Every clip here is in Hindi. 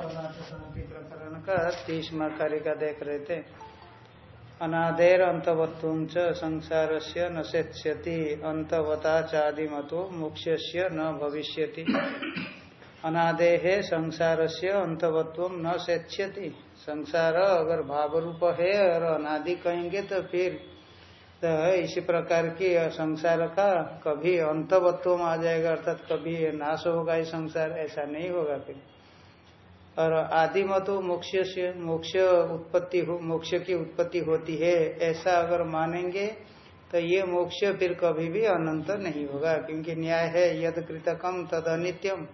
प्रकरण का तीसवा कार्य का देख रहे थे अनादेर अंतवत्व संसार से न सेत्स्यति अंतवता चादिमतो मोक्ष न भविष्यति। अनादे संसार से अंतवत्व न सेत्स्यति, संसार अगर भाव रूप है और अनादि कहेंगे तो फिर तो इसी प्रकार की संसार का कभी अंतवत्व आ जाएगा, अर्थात कभी नाश होगा ये संसार, ऐसा नहीं होगा फिर। और आदि मतो मोक्ष से मोक्ष उत्पत्ति हो, मोक्ष की उत्पत्ति होती है, ऐसा अगर मानेंगे तो ये मोक्ष फिर कभी भी अनंत नहीं होगा, क्योंकि न्याय है यद कृतकम तद अनित्यम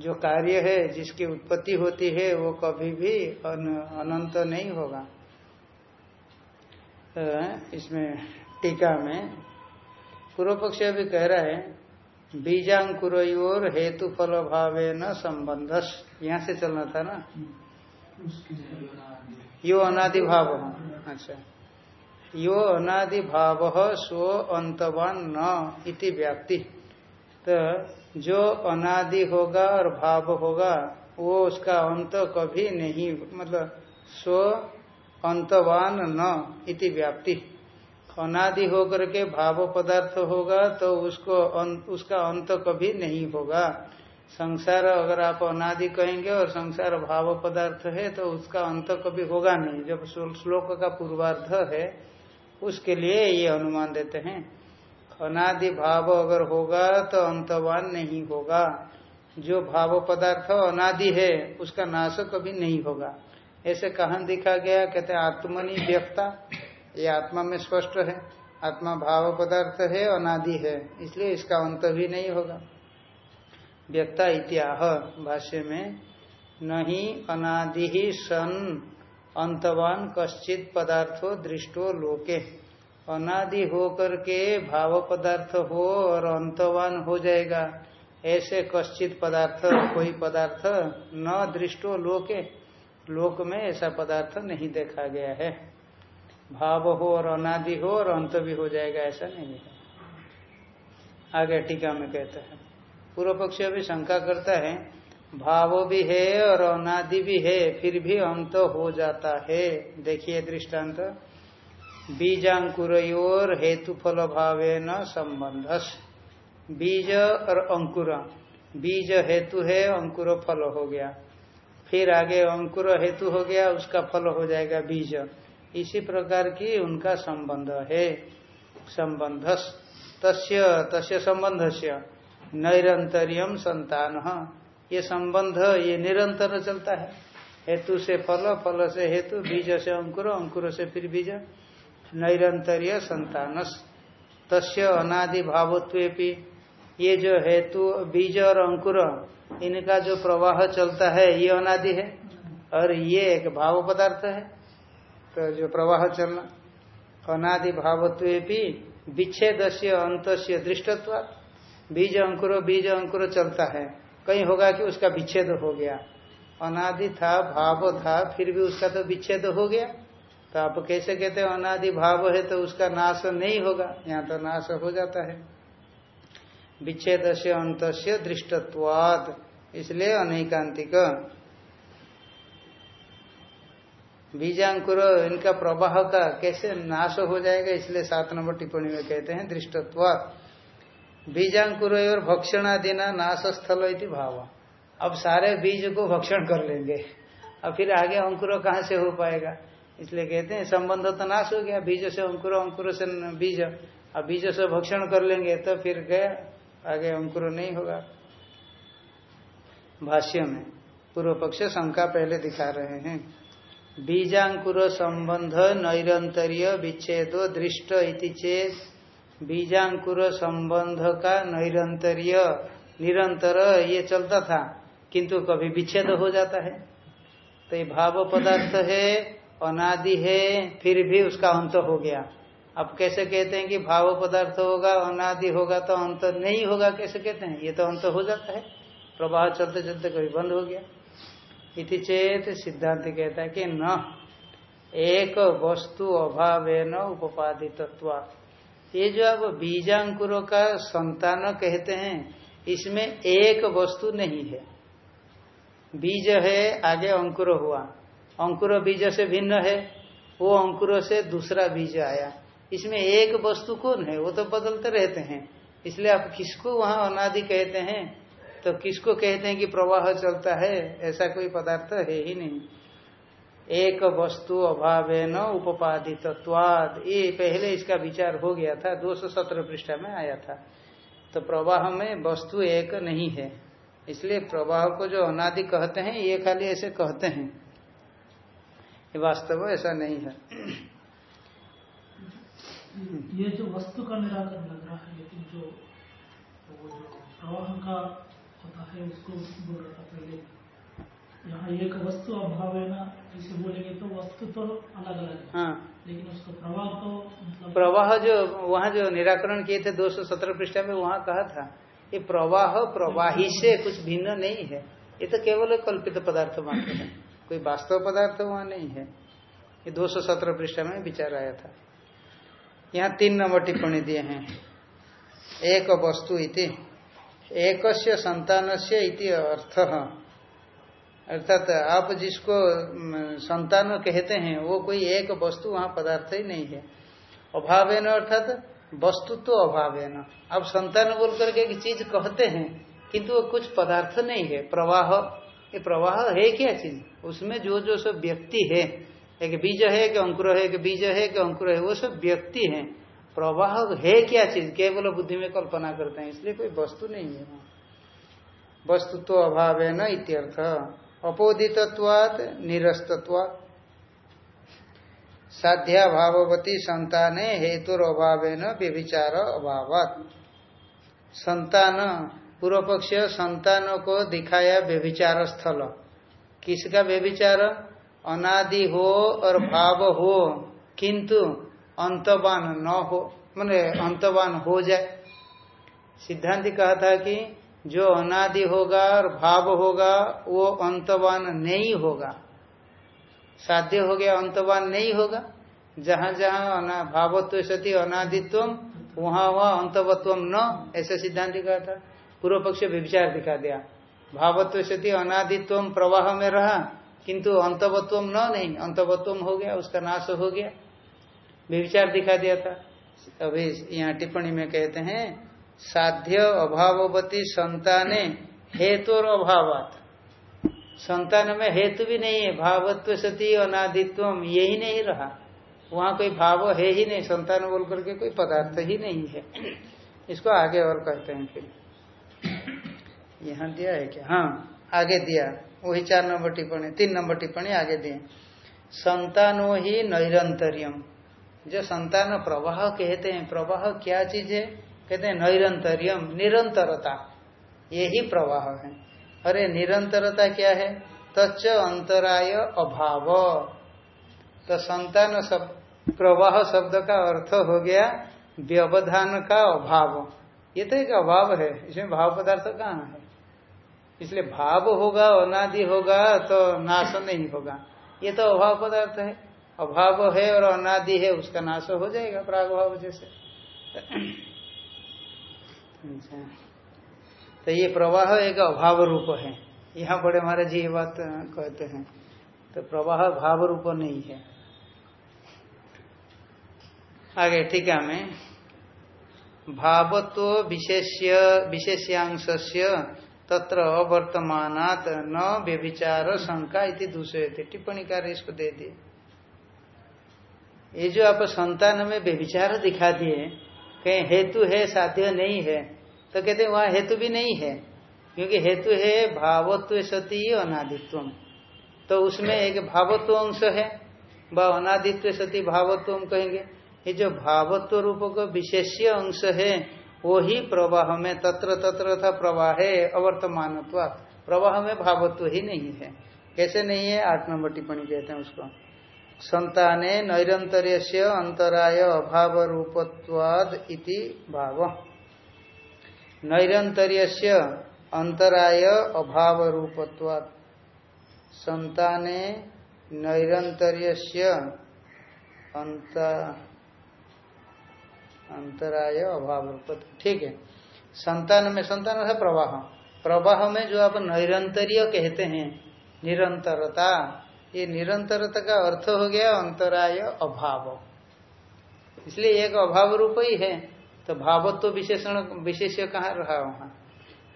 जो कार्य है, जिसकी उत्पत्ति होती है, वो कभी भी अनंत नहीं होगा। तो इसमें टीका में पूर्व पक्ष अभी कह रहा है बीजांकुर हेतु फल भाव न संबंध यहाँ से चलना था ना? यो अनादि भाव अच्छा। यो अनादि भाव स्व अंतवान न इति व्याप्ति। तो जो अनादि होगा और भाव होगा, वो उसका अंत कभी नहीं मतलब स्व अंतवान न इति व्याप्ति। अनादि होकर के भाव पदार्थ होगा तो उसको उसका अंत कभी नहीं होगा। संसार अगर आप अनादि कहेंगे और संसार भाव पदार्थ है तो उसका अंत कभी होगा नहीं। जब श्लोक का पूर्वार्ध है, उसके लिए ये अनुमान देते हैं। अनादि भाव अगर होगा तो अंतवान नहीं होगा। जो भाव पदार्थ अनादि है, उसका नाश कभी नहीं होगा। ऐसे कहा दिखा गया? कहते आत्मनि व्यक्ता। ये आत्मा में स्पष्ट है। आत्मा भाव पदार्थ है, अनादि है। इसलिए इसका अंत भी नहीं होगा। व्यक्ता इत्याह भाष्य में, नहीं अनादि ही सन अंतवान कश्चित पदार्थो दृष्टो लोके। अनादि हो करके भाव पदार्थ हो और अंतवान हो जाएगा। ऐसे कश्चित पदार्थ, कोई पदार्थ न दृष्टो लोके। लोक में ऐसा पदार्थ नहीं देखा गया है। भाव हो और अनादि हो और अंत भी हो जाएगा, ऐसा नहीं है। आगे टीका में कहते हैं, पूर्व पक्ष अभी शंका करता है, भाव भी है और अनादि भी है, फिर भी अंत हो जाता है। देखिए दृष्टांत। बीजांकुर हेतु फल भावे न संबंधस। बीज और अंकुर। बीज हेतु है, अंकुर फल हो गया। फिर आगे अंकुर हेतु हो गया, उसका फल हो जाएगा बीज। इसी प्रकार की उनका संबंध है। संबंध तस्य तस्य संबंध से नैरंतरियम संतान। ये संबंध, ये निरंतर चलता है। हेतु से फल फल से हेतु, बीज से अंकुर अंकुर से फिर बीज। नैरंतर्य संतान तस्य अनादि भावत्व ये जो हेतु, बीज और अंकुर, इनका जो प्रवाह चलता है, ये अनादि है। और ये एक भाव पदार्थ है। तो जो प्रवाह चलना, अनादि भावत्व भी विच्छेद से अंत से दृष्टत्व बीज अंकुर बीज अंकुर चलता है। कहीं होगा कि उसका विच्छेद हो गया। अनादि था, भाव था, फिर भी उसका तो विच्छेद हो गया। तो आप कैसे कहते हैं, अनादि भाव है तो उसका नाश नहीं होगा, यहाँ तो नाश हो जाता है। विच्छेद से अंत से दृष्टत्वाद इसलिए अनेकांतिक। बीजांकुर इनका प्रवाह का कैसे नाश हो जाएगा, इसलिए सात नंबर टिप्पणी में कहते हैं दृष्टत्वाद बीजांकुर और भक्षणादिना नाश स्थल भाव। अब सारे बीज को भक्षण कर लेंगे। अब फिर आगे अंकुर कहाँ से हो पाएगा? इसलिए कहते हैं, संबंध तो नाश हो गया, बीज से अंकुर अंकुर से बीज। अब बीज से भक्षण कर लेंगे तो फिर गया, आगे अंकुर नहीं होगा। भाष्य में पूर्व पक्ष शंका पहले दिखा रहे हैं। बीजांकुर संबंध नैरंतर्य विच्छेदो दृष्ट इति चेत बीजांकुर संबंध का नैरंतर्य निरंतर ये चलता था, किंतु कभी विच्छेद हो जाता है। तो ये भाव पदार्थ है, अनादि है, फिर भी उसका अंत हो गया। अब कैसे कहते हैं कि भाव पदार्थ होगा, अनादि होगा तो अंत नहीं होगा, कैसे कहते हैं? ये तो अंत हो जाता है। प्रवाह चलते चलते कभी बंद हो गया। इति चेत सिद्धांत कहता है कि न, एक वस्तु अभाव न उपादित ये जो अब बीजांकुरों का संतान कहते हैं, इसमें एक वस्तु नहीं है। बीज है, आगे अंकुर हुआ। अंकुर बीज से भिन्न है, वो अंकुर से दूसरा बीज आया। इसमें एक वस्तु कौन है? वो तो बदलते रहते हैं। इसलिए आप किसको वहाँ अनादि कहते हैं? तो किसको कहते हैं कि प्रवाह चलता है? ऐसा कोई पदार्थ है ही नहीं। एक वस्तु अभाव न उपादित ये पहले इसका विचार हो गया था, दो सौ सत्रह पृष्ठा में आया था। तो प्रवाह में वस्तु एक नहीं है। इसलिए प्रवाह को जो अनादि कहते हैं, ये खाली ऐसे कहते हैं। ये वास्तव ऐसा नहीं है। ये जो वस्तु का निराकरण लग रहा है, लेकिन जो प्रवाह का होता है उसको बोल रहा था पहले। यहाँ एक वस्तु अभाव है ना जैसे बोलेंगे तो वस्तु तो अलग अलग है। हाँ। लेकिन उसका प्रवाह तो मतलब प्रवाह जो वहाँ जो निराकरण किए थे दो सौ सत्रह पृष्ठा में वहाँ कहा था ये प्रवाह प्रवाही से कुछ भिन्न नहीं है। ये तो केवल कल्पित पदार्थ मात्र है। कोई वास्तव पदार्थ वहाँ नहीं है। ये दो सौ सत्रह पृष्ठा में विचार आया था। यहाँ तीन नंबर टिप्पणी दिए हैं। एक वस्तु इति एक संतान से इति अर्थ। अर्थात आप जिसको संतान कहते हैं, वो कोई एक वस्तु वहाँ पदार्थ ही नहीं है। अभाव है न अर्थात वस्तु तो अभाव है न आप संतान बोल करके एक चीज़ कहते हैं, किंतु वो कुछ पदार्थ नहीं है। प्रवाह, ये प्रवाह है क्या चीज़? उसमें जो जो सब व्यक्ति है, एक बीज है कि अंकुर है कि बीज है कि अंकुर है, वो सब व्यक्ति है। प्रवाह है क्या चीज़? केवल बुद्धि में कल्पना करते हैं, इसलिए कोई वस्तु नहीं है वस्तु तो अभाव है न इत्यर्थ। अपोदितत्वात निरस्तत्वात। साध्या भाववती संतान हेतु अभाव न व्यभिचार अभाव संतान पूर्व पक्ष संतानों को दिखाया व्यभिचार स्थल। किसका व्यभिचार? अनादि हो और भाव हो। किंतु अंतवान न हो, मैंने अंतवान हो जाए। सिद्धांत कहा था कि जो अनादि होगा और भाव होगा, वो अंतवान नहीं होगा। साध्य हो गया, अंतवान नहीं होगा। जहाँ जहाँ भावत्व सती अनादित्व वहाँ वहाँ अंतवत्व न, ऐसे सिद्धांत कहा था। पूर्व पक्ष विचार दिखा दिया। भावत्व सती अनादित्व प्रवाह में रहा, किंतु अंतवत्व न नहीं अंतवत्व हो गया, उसका नाश हो गया। विचार दिखा दिया था। अभी यहाँ टिप्पणी में कहते हैं, साध्य अभाववती संताने हेतु और अभावात। संतान में हेतु भी नहीं है, भावत्व सती अनादित्व यही नहीं रहा। वहाँ कोई भाव है ही नहीं, संतान बोल करके कोई पदार्थ ही नहीं है। इसको आगे और कहते हैं फिर। यहाँ दिया है क्या? हाँ आगे दिया। वही चार नंबर टिप्पणी, तीन नंबर टिप्पणी आगे दिए संतानो ही नैरंतर्यम। जो संतान प्रवाह कहते हैं, प्रवाह क्या चीज़ है? कहते हैं नैरंतर्यम, निरंतरता। यही प्रवाह है। अरे निरंतरता क्या है? तच्च अंतराय अभाव। तो संतान सब, प्रवाह शब्द का अर्थ हो गया व्यवधान का अभाव। ये तो एक अभाव है। इसमें भाव पदार्थ कहाँ है? इसलिए भाव होगा, अनादि होगा तो नाश नहीं होगा। ये तो अभाव पदार्थ है। अभाव है और अनादि है, उसका नाश हो जाएगा प्रागभाव जैसे। अच्छा। तो ये प्रवाह एक अभाव रूप है। यहाँ बड़े महाराज जी ये बात कहते हैं। तो प्रवाह भाव रूप नहीं है। आगे ठीक है हमें। भावत्व विशेष्य विशेष्यांश तत्र अवर्तमानात न व्यभिचार शंका इति दूसरे थे टिप्पणी कार्य इसको दे दिए ये जो आप संतान में व्यभिचार दिखा दिए, कहीं हेतु है, साध्य नहीं है तो कहते वहाँ हेतु भी नहीं है, क्योंकि हेतु है भावत्व सती अनादित्व तो उसमें एक भावत्व अंश है व अनादित्व सती भावत्व कहेंगे। ये जो भावत्व रूप का विशेष्य अंश है वो ही प्रवाह में तत्र तत्र था प्रवाह है अवर्तमान प्रवाह में भावत्व ही नहीं है। कैसे नहीं है? आठ नंबर टिप्पणी कहते हैं उसको। संताने नैरंतर्य अंतराय अभाव रूपत्वाद इति भाव। नैरंतर्य अंतराय अभाव रूपत्वाद संताने नैरंतर्य अंतराय अभाव ठीक है। संतान में संतान है प्रवाह। प्रवाह में जो आप निरंतरीय कहते हैं, निरंतरता ये निरंतरता का अर्थ हो गया अंतराय अभाव। इसलिए एक अभाव रूप ही है। तो भावत्व विशेषण विशेष कहाँ रहा वहाँ?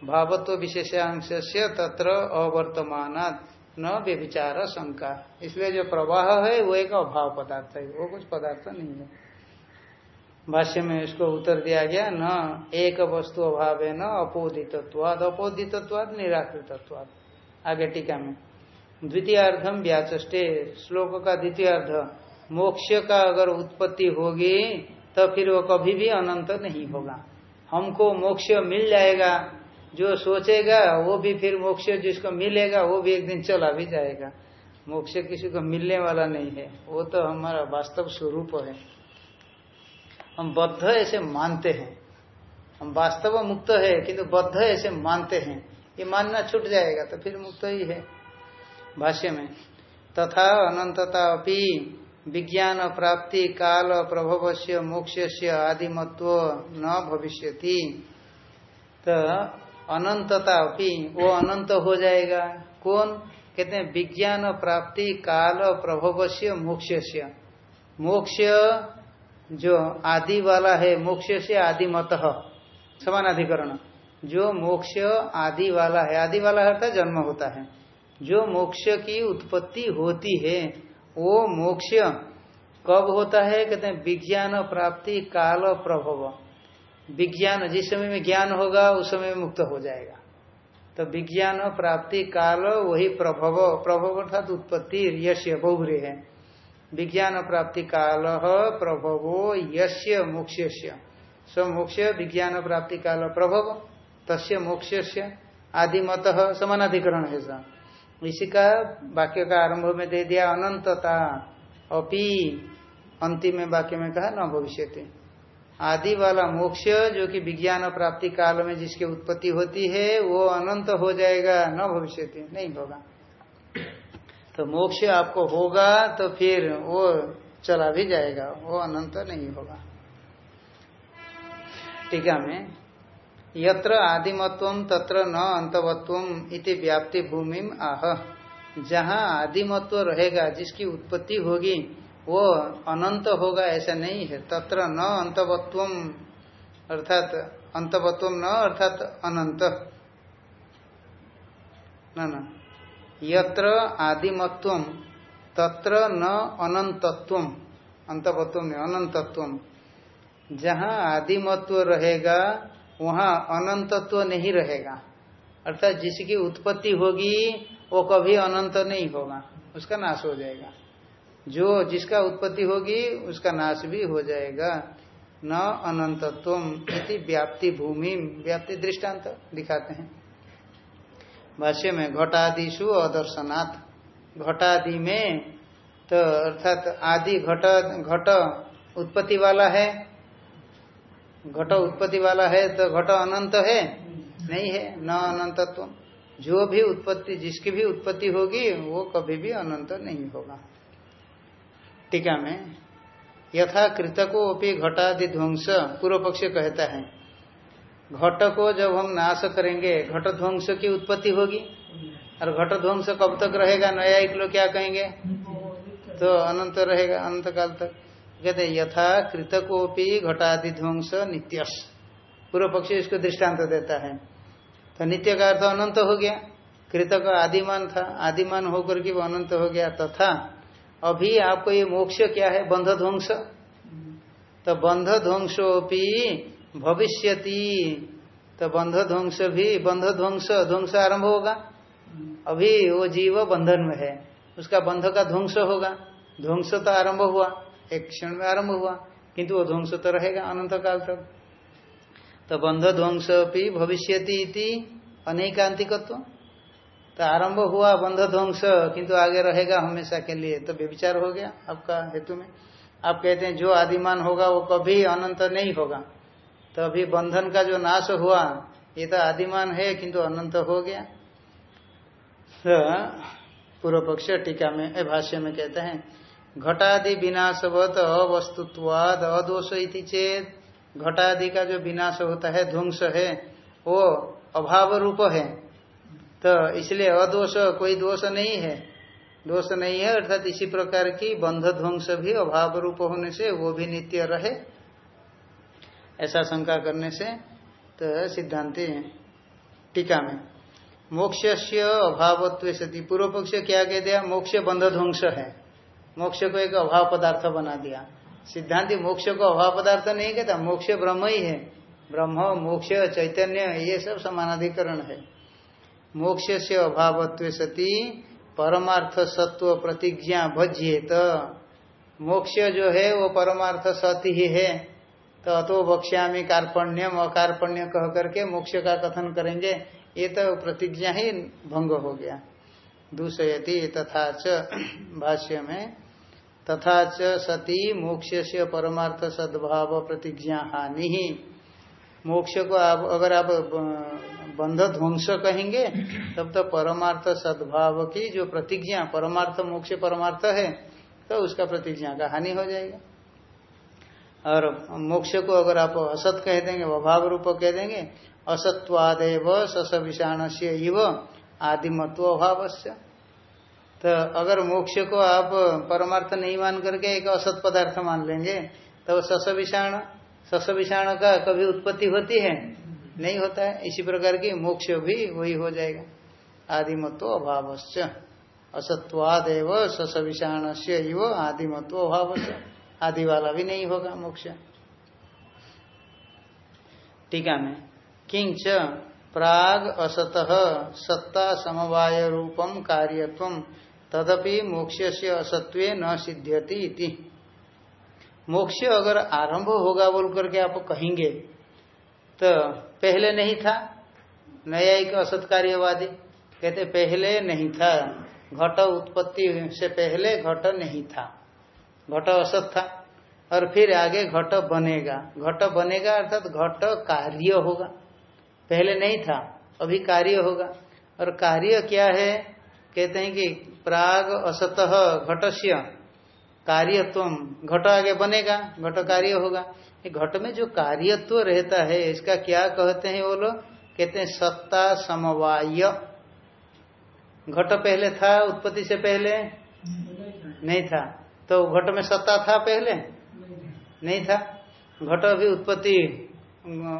भावत्व विशेषांश से तत्र अवर्तमान न व्यभिचार शंका। इसलिए जो प्रवाह है, वो एक अभाव पदार्थ है। वो कुछ पदार्थ नहीं है। भाष्य में इसको उत्तर दिया गया, न एक वस्तु अभाव है, न अपोदितत्वाद अपोदितत्वाद निराकृतत्वाद आगे टीका में। द्वितीय अर्धम व्याचे श्लोक का द्वितीय अर्ध मोक्ष का अगर उत्पत्ति होगी तो फिर वो कभी भी अनंत नहीं होगा। हमको मोक्ष मिल जाएगा, जो सोचेगा, वो भी फिर मोक्ष जिसको मिलेगा, वो भी एक दिन चला भी जाएगा। मोक्ष किसी को मिलने वाला नहीं है, वो तो हमारा वास्तव स्वरूप है। हम बद्ध ऐसे मानते हैं। हम वास्तव मुक्त है, किंतु बद्ध ऐसे मानते हैं। ये मानना छूट जाएगा तो फिर मुक्त ही है। भाष्य में, तथा अनंतता अपनी विज्ञान प्राप्ति, काल प्रभव से मोक्ष से आदिमत्व न भविष्य तो अनंतता अपनी वो अनंत हो जाएगा। कौन? कहते हैं, विज्ञान प्राप्ति, काल प्रभव से मोक्ष से मोक्ष जो आदि वाला है मोक्ष से आदि मत समानाधिकरण। जो मोक्ष आदि वाला है, आदि वाला है जन्म होता है। जो मोक्ष की उत्पत्ति होती है, वो मोक्ष कब होता है? कहते हैं, विज्ञान प्राप्ति काल प्रभव। विज्ञान, जिस समय में ज्ञान होगा, उस समय में मुक्त हो जाएगा। तो विज्ञान प्राप्ति काल, वही प्रभव। प्रभव अर्थात उत्पत्ति यश्य बहुरे है। विज्ञान प्राप्ति काल, प्रभवो यश्य मोक्ष्य स मोक्ष, विज्ञान प्राप्ति काल, प्रभव। तस्य मोक्ष आदि मत समानाधिकरण है सा। इसी का वाक्य का आरंभ में दे दिया अनंतता, अपि, अंतिम में वाक्य में कहा, न भविष्य आदि वाला मोक्ष जो कि विज्ञान प्राप्ति काल में जिसकी उत्पत्ति होती है, वो अनंत हो जाएगा, न भविष्य नहीं होगा। तो मोक्ष आपको होगा तो फिर वो चला भी जाएगा, वो अनंत नहीं होगा। टीका में यत्र आदिमत्व तत्र न अंतवत्व इति व्याप्ति भूमि आह। जहाँ आदिमत्व रहेगा, जिसकी उत्पत्ति होगी, वो अनंत होगा ऐसा नहीं है। तत्र न अंतवत्व अर्थात अंतवत्व न, अर्थात अनंत। न न। यत्र आदिमत्व तत्र न अनंतत्व अंतवत्व में अनंतत्व जहाँ आदिमत्व रहेगा वहाँ अनंतत्व नहीं रहेगा। अर्थात जिसकी उत्पत्ति होगी, वो कभी अनंत नहीं होगा। उसका नाश हो जाएगा। जो जिसका उत्पत्ति होगी, उसका नाश भी हो जाएगा। न अनंतत्व इति व्याप्ति भूमि। व्याप्ति दृष्टांत दिखाते हैं। भाष्य में घटादिशु अदर्शनाथ घटादि में तो अर्थात आदि घट घट उत्पत्ति वाला है। घट उत्पत्ति वाला है तो घट अनंत है? नहीं है, न अनंतत्व। जो भी उत्पत्ति, जिसकी भी उत्पत्ति होगी, वो कभी भी अनंत नहीं होगा। टीका में, यथा कृतको अपनी घटादि ध्वंस, पूर्व पक्ष कहता है, घट को जब हम नाश करेंगे, घट ध्वंस की उत्पत्ति होगी? और घट ध्वंस कब तक रहेगा? नया एक लोग क्या कहेंगे? तो अनंत रहेगा अनंत काल तक। कहते यथा कृतकोपी घटादि ध्वंस नित्यस। पूर्व पक्षी इसको दृष्टांत देता है। तो नित्य का अर्थ अनंत हो गया। कृतक आदिमान था, आदिमान होकर के वो अनंत हो गया। तथा अभी आपको ये मोक्ष क्या है? बंध ध्वंस तो बंध ध्वंसोपी भविष्यति। तो बंध ध्वंस भी बंध ध्वंस ध्वंस आरंभ होगा। अभी वो जीव बंधन में है। उसका बंध का ध्वंस होगा। ध्वंस तो आरंभ हुआ। एक क्षण में आरंभ हुआ, किंतु वो ध्वंस तो रहेगा अनंत काल तक। तो बंध ध्वंस भी भविष्यति अनेकांतिकत्व। तो आरंभ हुआ बंध ध्वंस, किंतु आगे रहेगा हमेशा के लिए। तो व्यविचार हो गया आपका हेतु में। आप कहते हैं, जो आदिमान होगा वो कभी अनंत नहीं होगा। तो अभी बंधन का जो नाश हुआ, ये तो आदिमान है, किंतु अनंत हो गया। तो पूर्व पक्ष टीका में भाष्य में कहते हैं घटादि विनाशवत अवस्तुत्वाद अदोष इति चेत। घटादि का जो विनाश होता है, ध्वंस है, वो अभाव रूप है। तो इसलिए अदोष कोई दोष नहीं है। दोष नहीं है, अर्थात इसी प्रकार की बंध ध्वंस भी अभाव रूप होने से वो भी नित्य रहे। ऐसा शंका करने से तो सिद्धांति टीका में मोक्ष से अभावत्व सती पूर्व पक्ष क्या कह दिया? मोक्ष बंध ध्वंस है। मोक्ष को एक अभाव पदार्थ बना दिया। सिद्धांति, मोक्ष को अभाव पदार्थ नहीं कहता, मोक्ष ब्रह्म ही है। ब्रह्म, मोक्ष, चैतन्य, ये सब समानाधिकरण है। मोक्ष से अभावत्व सती, परमार्थ सत्व प्रतिज्ञा भज्य तो मोक्ष जो है, वो परमार्थ सत्य ही है। तो अतो बक्ष्यामी कार्पण्यम, अकार्पण्य कह करके मोक्ष का कथन करेंगे। ये तो प्रतिज्ञा ही भंग हो गया। दूसयति तथा च भाष्य में तथा च सती मोक्ष से परमार्थ सद्भाव प्रतिज्ञा हानि ही। मोक्ष को आप, अगर आप बंध ध्वंस कहेंगे, तब तो परमार्थ सद्भाव की जो प्रतिज्ञा, परमार्थ मोक्ष परमार्थ है तो उसका प्रतिज्ञा का हानि हो जाएगा। और मोक्ष को अगर आप असत कह देंगे, अभाव रूप कह देंगे, असत्वादेव सस विषाण से इव आदिमत्व अभाव तो अगर मोक्ष को आप परमार्थ नहीं मान करके एक असत पदार्थ मान लेंगे तो सस विषाण सस विषाण का कभी उत्पत्ति होती है? नहीं होता है। इसी प्रकार की मोक्ष भी वही हो जाएगा। आदिमत्व अभाव असत्वादेव सस विषाण से आदिमत्व अभाव आदि वाला भी नहीं होगा मोक्ष। टीका में किंच प्राग असत सत्ता समवाय रूपम कार्यत्व। तदपि मोक्ष से असत्व न सिद्ध्यति मोक्ष अगर आरंभ होगा बोल करके आप कहेंगे तो पहले नहीं था। नया एक असत कार्यवादी, कहते पहले नहीं था। घट उत्पत्ति से पहले घट नहीं था। घट असत था, और फिर आगे घट बनेगा। घट बनेगा अर्थात घट कार्य होगा। पहले नहीं था, अभी कार्य होगा। और कार्य क्या है? कहते हैं कि प्राग असत घटस्य कार्यत्व। घट आगे बनेगा, घट कार्य होगा। घट में जो कार्यत्व रहता है, इसका क्या कहते हैं वो लोग? कहते हैं सत्ता समवाय। घट पहले था, उत्पत्ति से पहले? नहीं था। तो घट में सत्ता था पहले? नहीं था। घट अभी उत्पत्ति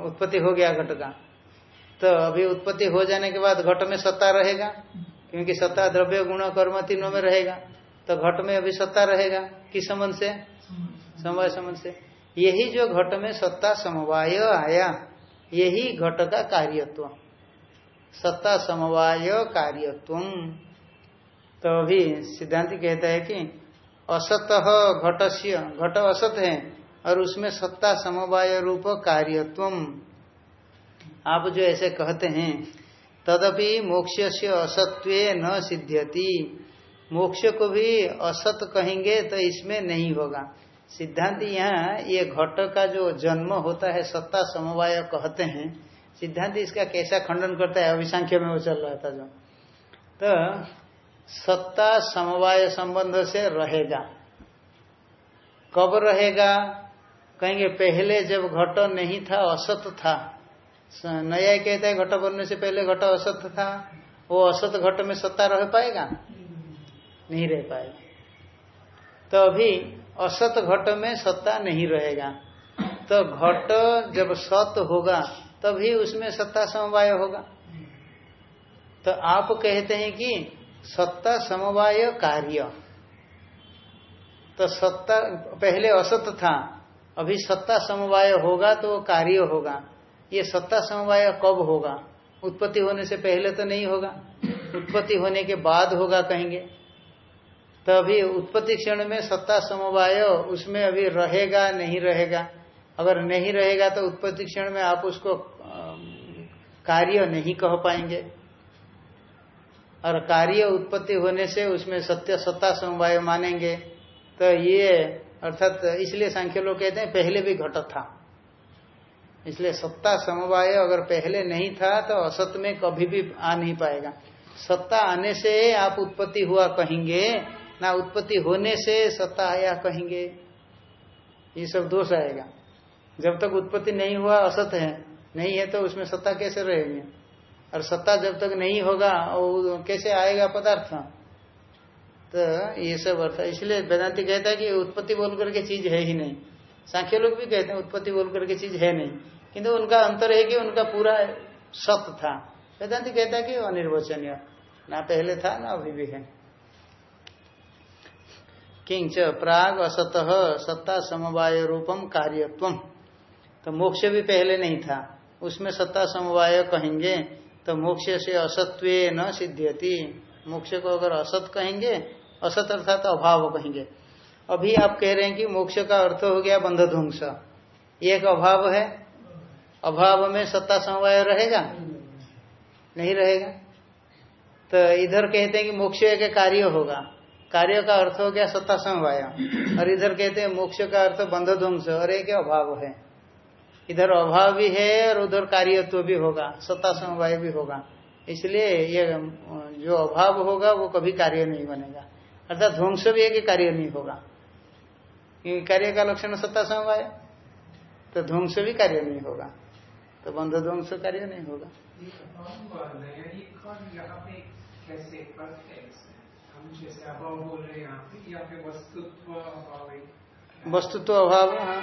उत्पत्ति हो गया घट का। तो अभी उत्पत्ति हो जाने के बाद घट में सत्ता रहेगा। क्योंकि सत्ता द्रव्य गुण कर्म तीनों में रहेगा। तो घट में अभी सत्ता रहेगा। किस संबंध से? समवाय संबंध से। यही जो घट में सत्ता समवाय आया यही घट का कार्यत्व। सत्ता समवाय कार्यत्व तो अभी सिद्धांत कहता है कि असत घटस्य, घट असत है, और उसमें सत्ता समवाय रूप कार्यत्व आप जो ऐसे कहते हैं तदपि मोक्ष से असत्व न सिद्ध्यति। मोक्ष को भी असत कहेंगे तो इसमें नहीं होगा। सिद्धांत यहाँ ये घट का जो जन्म होता है, सत्ता समवाय कहते हैं। सिद्धांत इसका कैसा खंडन करता है, अभिसंख्य में वो चल रहा था जो। तो सत्ता समवाय संबंध से रहेगा। कब रहेगा? कहेंगे पहले जब घट नहीं था, असत था नया कहता है, घट बनने से पहले घट असत था। वो असत घट में सत्ता रह पाएगा? नहीं रह पाएगा। तो अभी असत घट में सत्ता नहीं रहेगा। तो घट जब सत होगा, तभी उसमें सत्ता समवाय होगा। तो आप कहते हैं कि सत्ता समवाय कार्य। तो सत्ता, पहले असत था, अभी सत्ता समवाय होगा तो वो कार्य होगा। ये सत्ता समवाय कब होगा? उत्पत्ति होने से पहले तो नहीं होगा। उत्पत्ति होने के बाद होगा कहेंगे। तो अभी उत्पत्ति क्षण में सत्ता समवाय उसमें अभी रहेगा, नहीं रहेगा। अगर नहीं रहेगा तो उत्पत्ति क्षण में आप उसको कार्य नहीं कह पाएँगे। और कार्य उत्पत्ति होने से उसमें सत्य, सत्ता समवाय मानेंगे। तो ये, अर्थात इसलिए सांख्य लोग कहते हैं, पहले भी घट था। इसलिए सत्ता समवाय अगर पहले नहीं था तो असत में कभी भी आ नहीं पाएगा। सत्ता आने से आप उत्पत्ति हुआ कहेंगे, ना उत्पत्ति होने से सत्ता आया कहेंगे। ये सब दोष आएगा। जब तक उत्पत्ति नहीं हुआ, असत है, नहीं है तो उसमें सत्ता कैसे रहेंगे? और सत्ता जब तक नहीं होगा और कैसे आएगा पदार्थ? तो ये सब अर्थ इसलिए वेदांति कहता है कि उत्पत्ति बोल करके चीज़ है ही नहीं। सांख्य लोग भी कहते हैं, उत्पत्ति बोल करके चीज़ है नहीं। किंतु उनका अंतर है कि उनका पूरा सत था। वेदांति कहता है कि अनिर्वचनीय, ना पहले था, ना अभी भी है। किंच प्राग असत सत्ता समवाय रूपम कार्यत्व तो मोक्ष भी पहले नहीं था। उसमें सत्ता समवाय कहेंगे तो मोक्ष से असत्व न सिद्ध्यति। मोक्ष को अगर असत कहेंगे, असत अर्थात तो अभाव कहेंगे। अभी आप कह रहे हैं कि मोक्ष का अर्थ हो गया बंध ध्वंस एक अभाव है अभाव में सत्ता समवाय रहेगा? नहीं रहेगा। तो इधर कहते हैं कि मोक्ष एक कार्य होगा। कार्य का अर्थ हो गया सत्ता समवाय। और इधर कहते हैं मोक्ष का अर्थ बंध ध्वंस। और एक अभाव है। इधर अभाव भी है और उधर कार्यत्व भी होगा। सत्ता समवाय भी होगा। इसलिए ये, जो अभाव होगा वो कभी कार्य नहीं बनेगा। अर्थात ध्वंस भी एक कार्य नहीं होगा। क्योंकि कार्य का लक्षण सत्ता समवाय। तो ध्वंस भी कार्य नहीं होगा। तो बंध ध्वंस कार्य नहीं होगा। कैसे वस्तुत्व अभाव हाँ।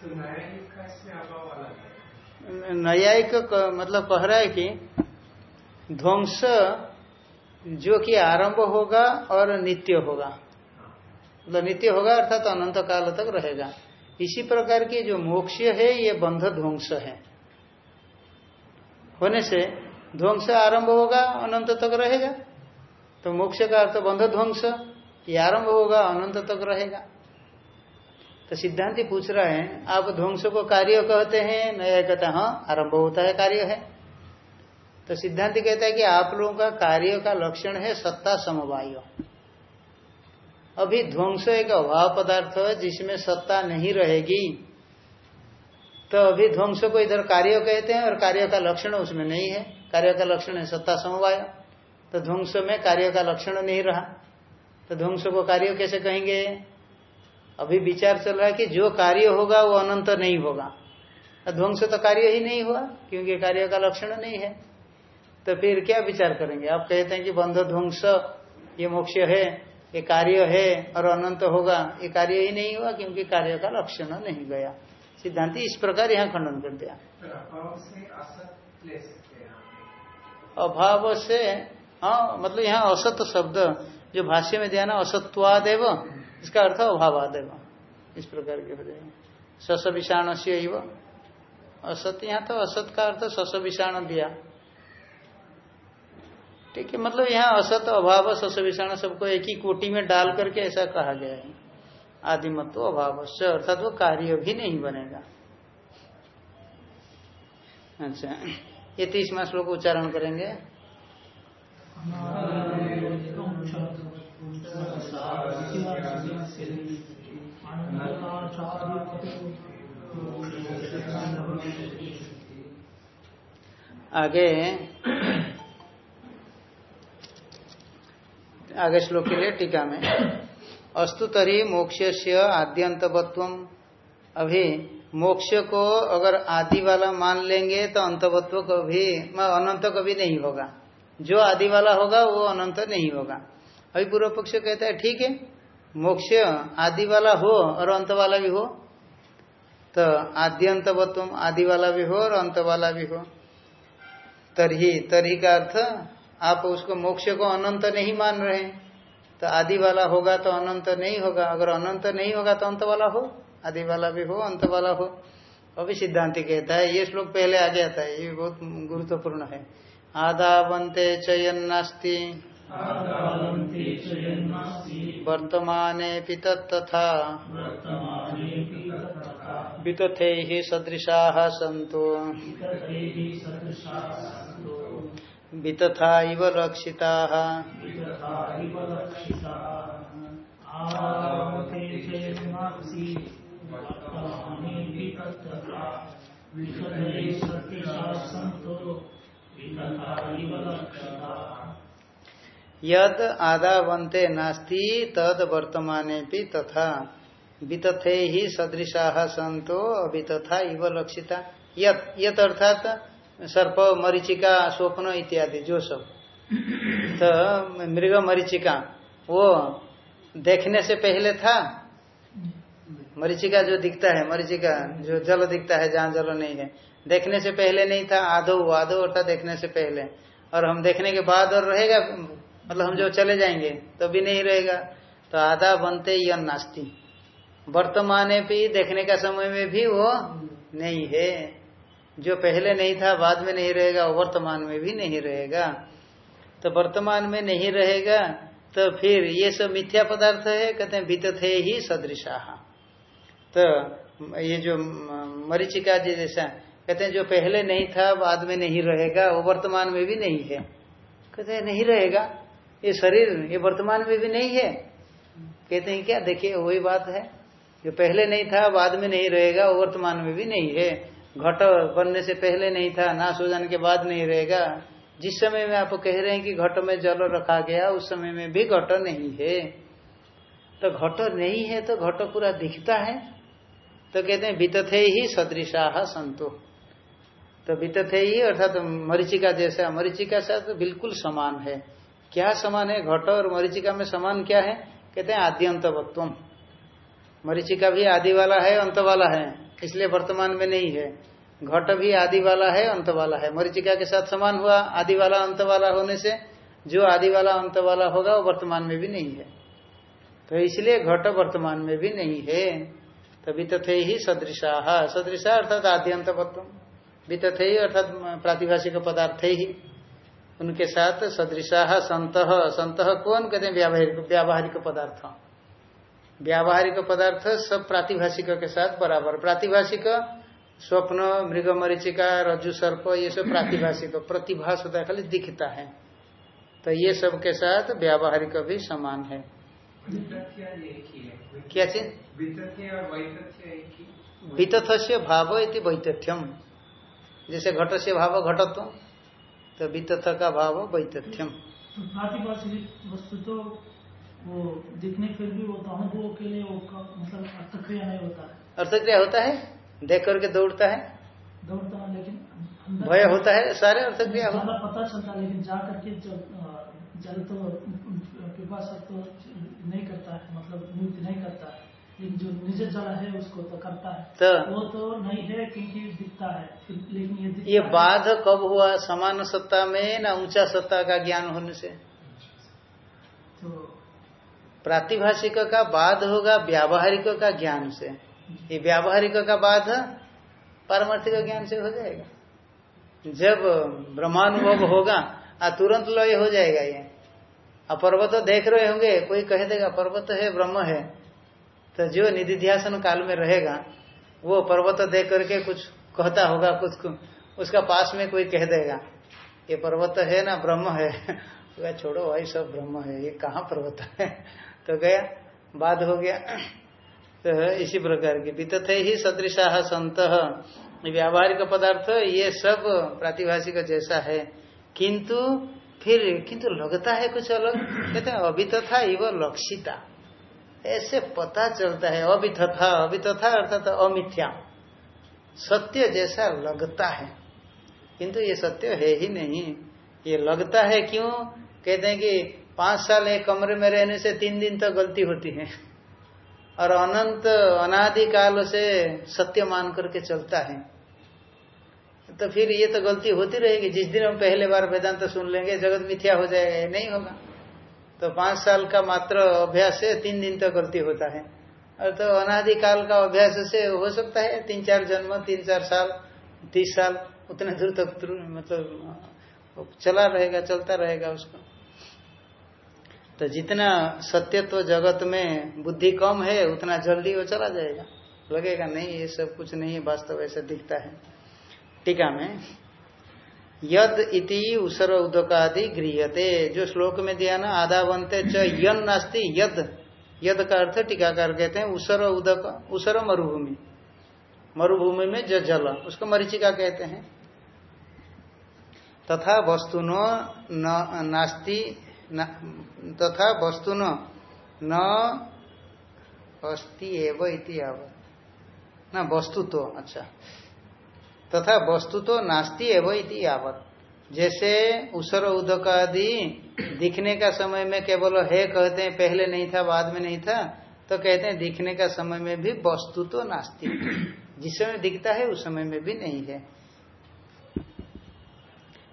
तो न्यायिक मतलब कह रहा है कि ध्वंस जो कि आरंभ होगा और नित्य होगा। मतलब नित्य होगा अर्थात तो अनंत काल तक रहेगा। इसी प्रकार की जो मोक्ष है, ये बंध ध्वंस है। होने से ध्वंस आरंभ होगा, अनंत तक रहेगा। तो मोक्ष का अर्थ बंध ध्वंस, ये आरंभ होगा, अनंत तक रहेगा। तो सिद्धांति पूछ रहा है, आप ध्वंस को कार्य कहते हैं नया कहता हाँ आरंभ होता है, कार्य है। तो सिद्धांत कहता है कि आप लोगों का कार्य का लक्षण है सत्ता समवाय। अभी ध्वंस एक अभाव पदार्थ जिसमें सत्ता नहीं रहेगी। तो अभी ध्वंस को इधर कार्य कहते हैं और कार्य का लक्षण उसमें नहीं है। कार्य का लक्षण है सत्ता समवाय। तो ध्वंस में कार्य का लक्षण नहीं रहा। तो ध्वंस को कार्य कैसे कहेंगे? अभी विचार चल रहा है कि जो कार्य होगा, वो अनंत नहीं होगा। ध्वंस तो कार्य ही नहीं हुआ, क्योंकि कार्य का लक्षण नहीं है। तो फिर क्या विचार करेंगे? आप कहते हैं कि बंध ध्वंस ये मोक्ष है। ये कार्य है और अनंत होगा ये कार्य ही नहीं हुआ क्योंकि कार्य का लक्षण नहीं गया। सिद्धांति इस प्रकार यहाँ खंडन कर दिया। अभाव से हाँ मतलब यहाँ असत शब्द जो भाष्य में दिया ना असत्वादेव इसका अर्थ अभावादेव इस प्रकार के हो जाएगा। सस विषाण से असत यहाँ तो असत का अर्थ सस विषाण दिया। ठीक है मतलब यहाँ असत अभाव ससविषाण सबको एक ही कोटि में डाल करके ऐसा कहा गया है। आदिमत्व अभाव अर्थात वो कार्य भी नहीं बनेगा। अच्छा ये तीसवा श्लोक उच्चारण करेंगे। आगे आगे श्लोक के लिए टीका में। अस्तु तरी मोक्ष से आद्यंतवत्व। अभी मोक्ष को अगर आदि वाला मान लेंगे तो अंतवत्व कभी अनंत कभी नहीं होगा। जो आदि वाला होगा, वो अनंत नहीं होगा। अभी पूर्व पक्ष कहता है, ठीक है मोक्ष आदि वाला हो और अंत वाला भी हो तो आद्यंतवत्व आदि वाला भी हो और अंत वाला भी हो। तरही तरही का अर्थ आप उसको मोक्ष को अनंत नहीं मान रहे तो आदि वाला होगा तो अनंत नहीं होगा। अगर अनंत नहीं होगा तो अंत वाला हो। आदि वाला भी हो अंत वाला हो। अभी सिद्धांति कहता है ये श्लोक पहले आ गया था ये बहुत गुरुत्वपूर्ण है। आदा बनते चयन नास्ती। वर्तमान तथा वितथे ही सदृशा सन्तो। वितथा इव लक्षिता यद आदा बनते नास्ति तद वर्तमाने भी तथा। वितथे ही सदृशा संतो अभी तथा इव लक्षिता यत यत अर्थात सर्प मरीचिका स्वप्न इत्यादि जो सब। तो मृग मरीचिका वो देखने से पहले था? मरीचिका जो दिखता है मरीचिका जो जल दिखता है जहाँ जल नहीं है देखने से पहले नहीं था? आधो आधो अर्थात देखने से पहले। और हम देखने के बाद और रहेगा? मतलब हम जो चले जाएँगे तो भी नहीं रहेगा। तो आधा बनते यह नास्ती। वर्तमान भी देखने का समय में भी वो नहीं है। जो पहले नहीं था, बाद में नहीं रहेगा वर्तमान में भी नहीं रहेगा। तो वर्तमान में नहीं रहेगा तो फिर ये सब मिथ्या पदार्थ है, कहते हैं वितथ ही सदृशा। तो ये जो मरीचिका जी जैसा, कहते हैं, जो पहले नहीं था, बाद में नहीं रहेगा, वो वर्तमान में भी नहीं है। कहते हैं, नहीं रहेगा। ये शरीर, ये वर्तमान में भी नहीं है। कहते हैं, क्या? देखिए, वही बात है। जो पहले नहीं था, बाद में नहीं रहेगा, वो वर्तमान में भी नहीं है। घट बनने से पहले नहीं था, नाश हो जाने के बाद नहीं रहेगा। जिस समय में आप कह रहे हैं कि घट में जल रखा गया, उस समय में भी घट नहीं है। तो घट नहीं है तो घट पूरा दिखता है। तो कहते हैं बीतथे ही सदृशा संतो। तो वितथे ही अर्थात तो मरीचिका जैसा, मरीचिका सा तो बिल्कुल समान है। क्या समान है घट और मरीचिका में समान क्या है? कहते हैं आद्य अंतवत्व मरीचिका भी आदि वाला है, अंत वाला है। इसलिए वर्तमान में नहीं है। घट भी आदि वाला है, अंत वाला है। मरीचिका के साथ समान हुआ, आदि वाला, अंत वाला होने से जो आदि वाला, अंत वाला होगा, वो वर्तमान में भी नहीं है। तो इसलिए घट वर्तमान में भी नहीं है। तभी तथे ही सदृशा। सदृशा अर्थात आद्यंत वितथे ही, अर्थात प्रातिभाषिक पदार्थ ही। उनके साथ सदृशा, संत। संत कौन? कहते हैं व्यावहारिक व्यावहारिक पदार्थ। व्यावहारिक पदार्थ सब प्रातिभाषिक के साथ बराबर। प्रातिभाषिक स्वप्न मृग मरीचिका रज्जु सर्प ये सब प्रातिभाषिक। प्रतिभास होता है खाली दिखता है। तो ये सब के साथ व्यावहारिक भी समान है। क्या चीज़? वितथ से भाव इति वैतथ्यम। जैसे घट से भाव घटत्व तो वितथ का भाव वैतथ्यम। तो वस्तु तो वो दिखने फिर भी वो तो अनुभव के लिए वो मतलब अर्थक्रिया नहीं होता है। अर्थक्रिया होता है? देख करके दौड़ता है? दौड़ता है लेकिन भय होता है? सारे अर्थक्रिया होता पता चलता है लेकिन जा करके जब जल तो पिपासा तो नहीं करता है मतलब नियुक्त नहीं करता है। लेकिन जो निज जल है उसको तो करता है। तो वो तो नहीं है क्योंकि दिखता है। लेकिन ये ये बाध कब हुआ? समान सत्ता में ना ऊँचा सत्ता का ज्ञान होने से? प्रातिभाषिक का बाद होगा व्यावहारिक का ज्ञान से। ये व्यावहारिक का बाद पारमार्थिक ज्ञान से हो जाएगा। जब ब्रह्मानुभव होगा, आ, तुरंत लय हो जाएगा ये। अब पर्वत देख रहे होंगे, कोई कह देगा, पर्वत है, ब्रह्म है। तो जो निधिध्यासन काल में रहेगा, वो पर्वत देख करके कुछ कहता होगा, कुछ उसका पास में कोई कह देगा, ये पर्वत है ना, ब्रह्म है। छोड़ो भाई, सब ब्रह्म है, ये कहाँ पर्वत है? तो गया, बाद हो गया। तो इसी प्रकार की। वितथ ही सदृशा संत। व्यावहारिक पदार्थ, ये सब प्रातिभाषिक जैसा है। किंतु फिर, किंतु लगता है कुछ अलग? कहते हैं अभी तो था वो लक्षिता। ऐसे पता चलता है अभी तथा अभी तथा अर्थात अमिथ्या। सत्य जैसा लगता है। किंतु ये सत्य है ही नहीं। ये लगता है क्यों? कहते हैं कि पाँच साल एक कमरे में रहने से तीन दिन तो गलती होती है। और अनंत अनादि काल से सत्य मान करके चलता है। तो फिर ये तो गलती होती रहेगी। जिस दिन हम पहले बार वेदांत तो सुन लेंगे, जगत मिथ्या हो जाएगा, ये नहीं होगा। तो पाँच साल का मात्र अभ्यास से तीन दिन तक तो गलती होता है। और तो अनादि काल का अभ्यास से हो सकता है, तीन चार जन्म, तीन चार साल, तीस साल, उतने दूर तक मतलब चला रहेगा, चलता रहेगा उसको। तो जितना सत्यत्व जगत में बुद्धि कम है, उतना जल्दी वो चला जाएगा। लगेगा, नहीं, ये सब कुछ नहीं वास्तव ऐसा दिखता है। टीका में, यद इति उसर उदकादि गृहते जो श्लोक में दिया ना आधा बनते च यन नास्ती, यद। यद का अर्थ टीकाकार कहते हैं उसर उदक उसर मरुभूमि। मरुभूमि में जो जल, उसको मरीचिका कहते हैं। तथा वस्तु नास्ती तथा वस्तु न अस्ति एव इति न वस्तु तो अच्छा। तथा वस्तु तो नास्ती एवं इति यावत। जैसे उसर उदक आदि दिखने का समय में केवल है कहते हैं, पहले नहीं था, बाद में नहीं था तो कहते हैं दिखने का समय में भी वस्तु तो नास्ती। जिस समय दिखता है, उस समय में भी नहीं है।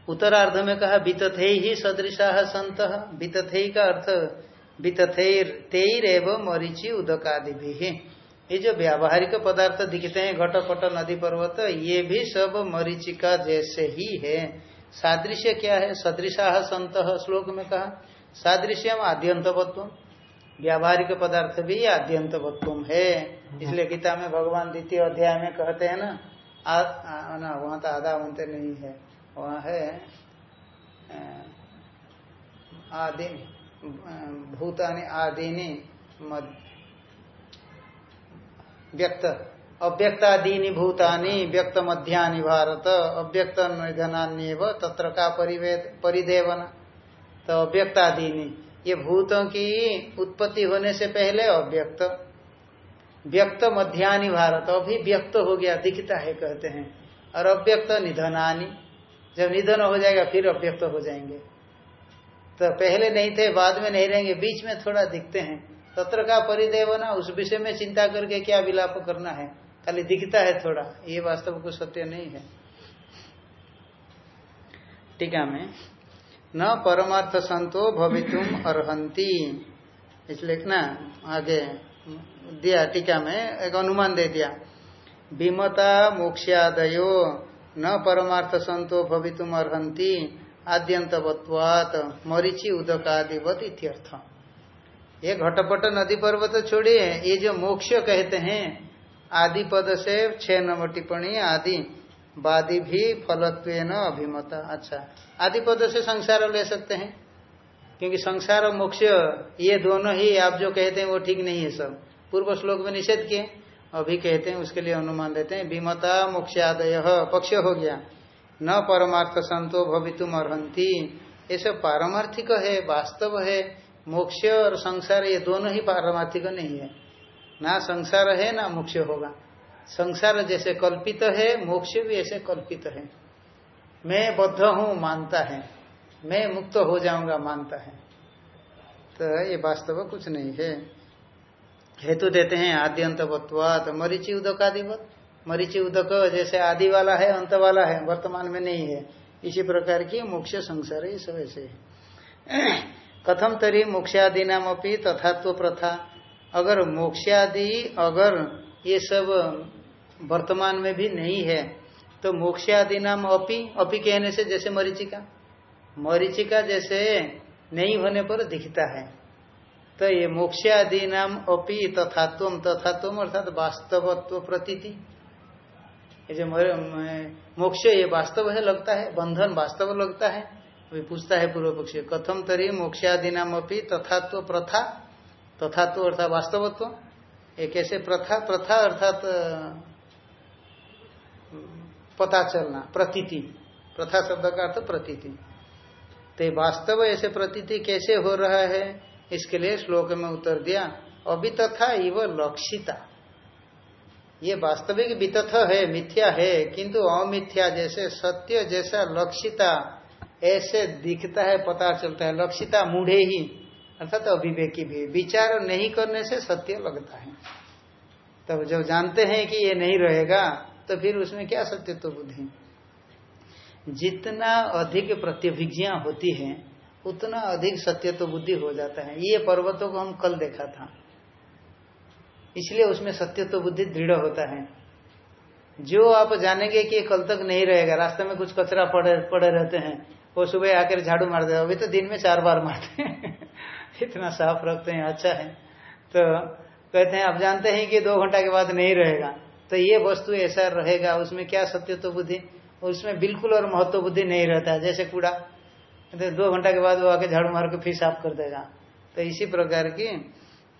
उत्तरार्ध में कहा वितथे ही सदृशा संत वितथे का अर्थ वितथेर तेर एवं मरीचि उदकादि भी ये जो व्यावहारिक पदार्थ दिखते हैं घट पट नदी पर्वत ये भी सब मरीचिका जैसे ही है। सादृश्य क्या है? सदृशा संत श्लोक में कहा। सादृश्यम आद्यंतवत्व। व्यावहारिक पदार्थ भी आद्यंतवत्व है। इसलिए गीता में भगवान द्वितीय अध्याय में कहते हैं ना आ, आ, ना वहाँ तो आधा अंत नहीं है। वहाँ है आदि, भूतानि आदिनी व्यक्त, अव्यक्तादीनि भूतानि, व्यक्त मध्यानि भारत, अव्यक्त निधनान्यव, तत्र का परिदेवन तो अव्यक्तादीनि। ये भूतों की उत्पत्ति होने से पहले अव्यक्त, व्यक्त मध्यानि भारत, अभी व्यक्त हो गया, दिखता है, कहते हैं। और अव्यक्त निधनानी जब निधन हो जाएगा, फिर अव्यक्त हो जाएँगे। तो पहले नहीं थे, बाद में नहीं रहेंगे, बीच में थोड़ा दिखते हैं। तत्र का परिदेवना उस विषय में चिंता करके क्या विलाप करना है? खाली दिखता है थोड़ा, ये वास्तव को सत्य नहीं है। टीका में, न परमार्थ संतो भवितुम अर्हंती। इसलिए ना आगे दिया, टीका में एक अनुमान दे दिया। विमता मोक्षादयो न परमार्थ संतो भवितुम अर्हंती आद्यंतवत्वात मरीचि उदकादिवत इत्यर्थ ये घटपट नदी पर्वत छोड़िए ये जो मोक्ष कहते हैं आदि पद से छह नंबर टिप्पणी, आदि वादी भी फलत्व अभिमता। अच्छा आदि पद से संसार ले सकते हैं, क्योंकि संसार और मोक्ष, ये दोनों ही आप जो कहते हैं वो ठीक नहीं है सब। पूर्व श्लोक में निषेध किए अभी कहते हैं, उसके लिए अनुमान देते हैं, विमता मोक्षादय, पक्ष हो गया। न परमार्थ संतो भवितुम अर्हंती ये सब पारमार्थिक है, वास्तव है। मोक्ष और संसार, ये दोनों ही पारमार्थिक नहीं है। ना संसार है, ना मोक्ष होगा। संसार जैसे कल्पित है, मोक्ष भी ऐसे कल्पित है। मैं बद्ध हूँ, मानता है। मैं मुक्त हो जाऊँगा, मानता है। तो ये वास्तव कुछ नहीं है। हेतु देते हैं आद्यंतवत्वात मरीचि उदक आदिवत मरीचि उदक जैसे आदि वाला है, अंत वाला है, वर्तमान में नहीं है। इसी प्रकार की मोक्ष संसार ये सब ऐसे है कथम तरी मोक्षादि नाम अपनी तथात्व प्रथा। अगर मोक्षादि, अगर ये सब वर्तमान में भी नहीं है तो मोक्षादि नाम अपी अपी कहने से जैसे मरीचिका। मरीचिका जैसे नहीं होने पर दिखता है। तो ये मोक्षादि नाम अपी तथात्व तथात्व अर्थात वास्तवत्व प्रतीति। ये जो मोक्ष ये वास्तव है, लगता है, बंधन वास्तव लगता है। अभी पूछता है पूर्व पक्षी कथम तरी मोक्षादि नाम तथात्व प्रथा? तथात्व अर्थात वास्तवत्व? एक कैसे प्रथा? प्रथा अर्थात पता चलना, प्रतीति। प्रथा शब्द का अर्थ प्रतीति। तो वास्तव ऐसे प्रतीति कैसे हो रहा है? इसके लिए श्लोक में उत्तर दिया अभी तथा इव लक्षिता। ये वास्तविक वितथ है, मिथ्या है, किंतु अमिथ्या जैसे, सत्य जैसा लक्षिता, ऐसे दिखता है, पता चलता है, लक्षिता मूढ़े ही। अर्थात तो अभिवेकी भी। विचार नहीं करने से सत्य लगता है। तब जब जानते हैं कि ये नहीं रहेगा तो फिर उसमें क्या सत्य तो बुद्धि? जितना अधिक प्रत्यभिज्ञा होती है उतना अधिक सत्य तो बुद्धि हो जाता है। ये पर्वतों को हम कल देखा था। इसलिए उसमें सत्य तो बुद्धि दृढ़ होता है। जो आप जानेंगे कि कल तक नहीं रहेगा, रास्ते में कुछ कचरा पड़े पड़े रहते हैं, वो सुबह आकर झाड़ू मार दे अभी तो दिन में चार बार मारते हैं। इतना साफ़ रखते हैं अच्छा है। तो कहते हैं, आप जानते हैं कि दो घंटा के बाद नहीं रहेगा। तो ये वस्तु ऐसा रहेगा, उसमें क्या सत्य तो बुद्धि? उसमें बिल्कुल और महत्व बुद्धि नहीं रहता। जैसे कूड़ा। तो दो घंटा के बाद वो आके झाड़ू मार के फिर साफ़ कर देगा। तो इसी प्रकार की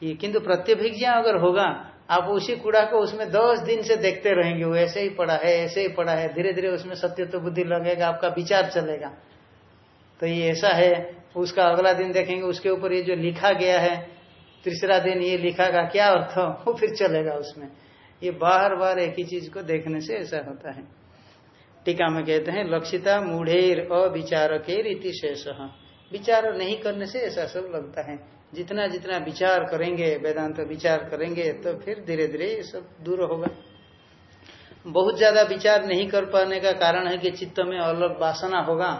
ये किंतु प्रत्यभिज्ञा अगर होगा, आप उसी कूड़ा को उसमें दस दिन से देखते रहेंगे, वो ऐसे ही पड़ा है, ऐसे ही पड़ा है धीरे धीरे उसमें सत्य तो बुद्धि लगेगा, आपका विचार चलेगा। तो ये ऐसा है, उसका अगला दिन देखेंगे, उसके ऊपर ये जो लिखा गया है, तीसरा दिन ये लिखा का क्या अर्थ वो फिर चलेगा उसमें। ये बार बार एक ही चीज़ को देखने से ऐसा होता है। टीका में कहते हैं, लक्षिता मूढ़ेर अविचारके रीति शेष। विचार नहीं करने से ऐसा सब लगता है। जितना जितना विचार करेंगे, वेदांत विचार करेंगे तो फिर धीरे धीरे ये सब दूर होगा। बहुत ज़्यादा विचार नहीं कर पाने का कारण है कि चित्त में अलग वासना होगा।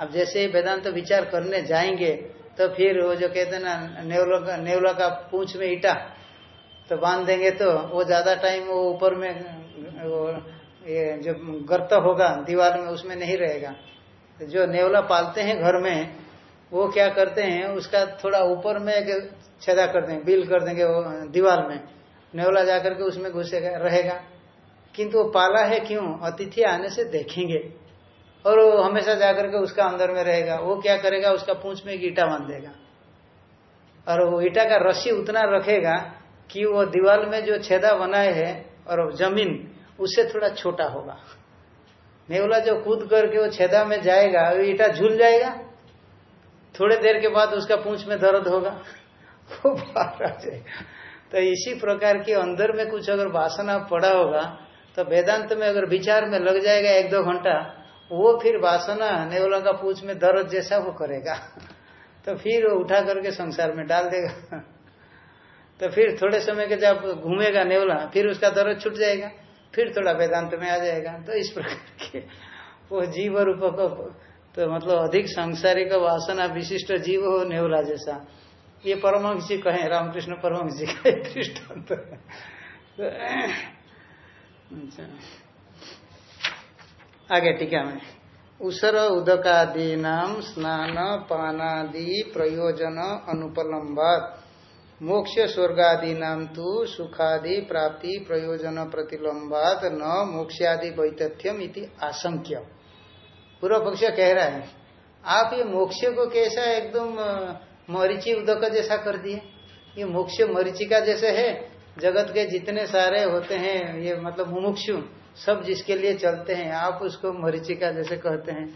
अब जैसे वेदांत तो विचार करने जाएँगे तो फिर वो जो कहते हैं ना नेवला का नेवला का पूछ में ईटा तो बाँध देंगे तो वो ज़्यादा टाइम वो ऊपर में, वो ये जो गर्त होगा, दीवार में उसमें नहीं रहेगा। तो जो नेवला पालते हैं घर में, वो क्या करते हैं, उसका थोड़ा ऊपर में एक छेदा कर देंगे बिल कर देंगे दीवार में। नेवला जाकर के उसमें घुसेगा, रहेगा। किंतु वो पाला है क्यों? अतिथि आने से देखेंगे। और वो हमेशा जाकर के उसका अंदर में रहेगा। वो क्या करेगा? उसका पूंछ में एक ईटा बाँध देगा। और वो ईटा का रस्सी उतना रखेगा कि वो दीवार में जो छेदा बनाए है और ज़मीन उससे थोड़ा छोटा होगा। नेवला जो कूद करके वो छेदा में जाएगा, वो ईटा झूल जाएगा। थोड़े देर के बाद उसका पूंछ में दर्द होगा। वो बाहर आ जाएगा तो इसी प्रकार के अंदर में कुछ अगर वासना पड़ा होगा तो वेदांत में अगर विचार में लग जाएगा एक दो घंटा, वो फिर वासना नेवला का पूछ में दर्द जैसा वो करेगा। तो फिर वो उठा करके संसार में डाल देगा। तो फिर थोड़े समय के जब घूमेगा नेवला, फिर उसका दर्द छूट जाएगा। फिर थोड़ा वेदांत में आ जाएगा। तो इस प्रकार के वो जीव रूप को तो मतलब अधिक सांसारिक वासना विशिष्ट जीव हो नेवला जैसा। ये परमहंस जी कहे, रामकृष्ण परमहंस जी का दृष्टांत अच्छा। आगे टीका में उसर उदकादि नाम स्नान पानादि प्रयोजन अनुपलम्बात। मोक्ष स्वर्गादि नाम तो सुखादि प्राप्ति प्रयोजन प्रतिलंबात न मोक्षादि वैतथ्यम इति आशंक्य। पूर्व पक्ष कह रहा है, आप ये मोक्ष को कैसा एकदम मरीची उदक जैसा कर दिए? ये मोक्ष मरीचिका जैसे है, जगत के जितने सारे होते हैं, ये मतलब मुमुक्षु, सब जिसके लिए चलते हैं, आप उसको मरीचिका जैसे कहते हैं।